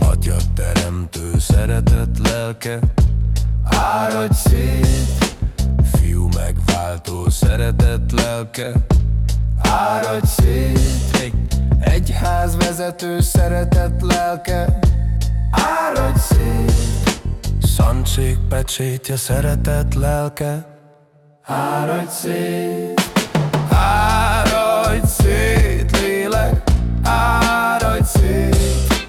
Atya teremtő szeretet lelke Áradj szét Fiú megváltó szeretet lelke Áradj szét Egy egyház vezető szeretet lelke Áradj szét Szantség pecsétje szeretet lelke. Áradj szét. Áradj szét, lélek. Áradj szét.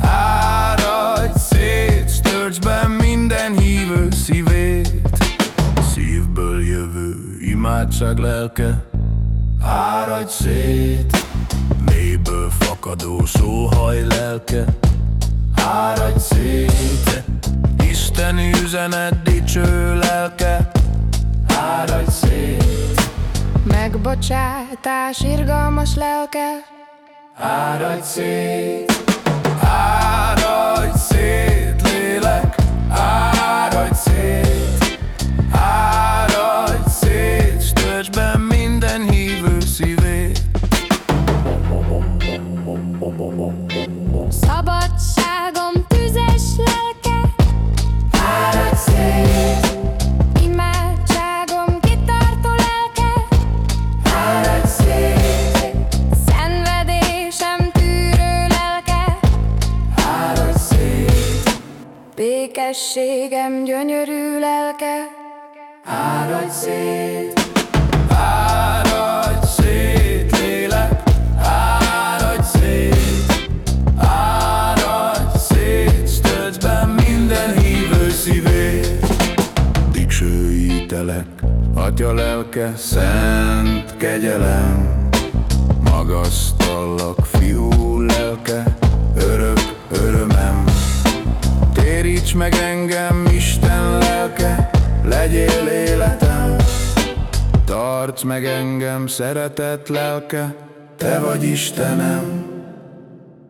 Áradj szét. S töltsd be minden hívő szívét. Szívből jövő imádság lelke. Áradj szét. Mélyből fakadó sóhaj lelke. Áradj szét Isten üzenet dicső lelke Áradj szét. Megbocsátás irgalmas lelke. Áradj szét. Áradj szét, lélek. Áradj szét. Áradj szét S töltsd be minden hívő szívét. Szabadságom Békességem gyönyörű lelke. Áradj szét Dicsőítelek Atya lelke, szent kegyelem. Magasztallak, fiú lelke Tarts meg engem, szeretett lelke, Te vagy Istenem.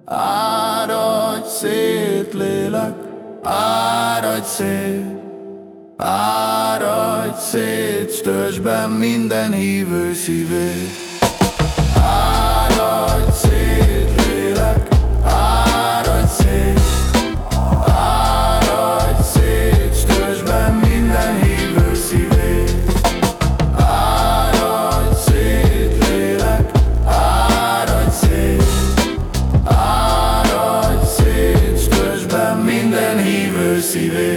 Áradj szét, lélek, áradj szét, Áradj szét, stösd minden hívő szívét. Áradj decide.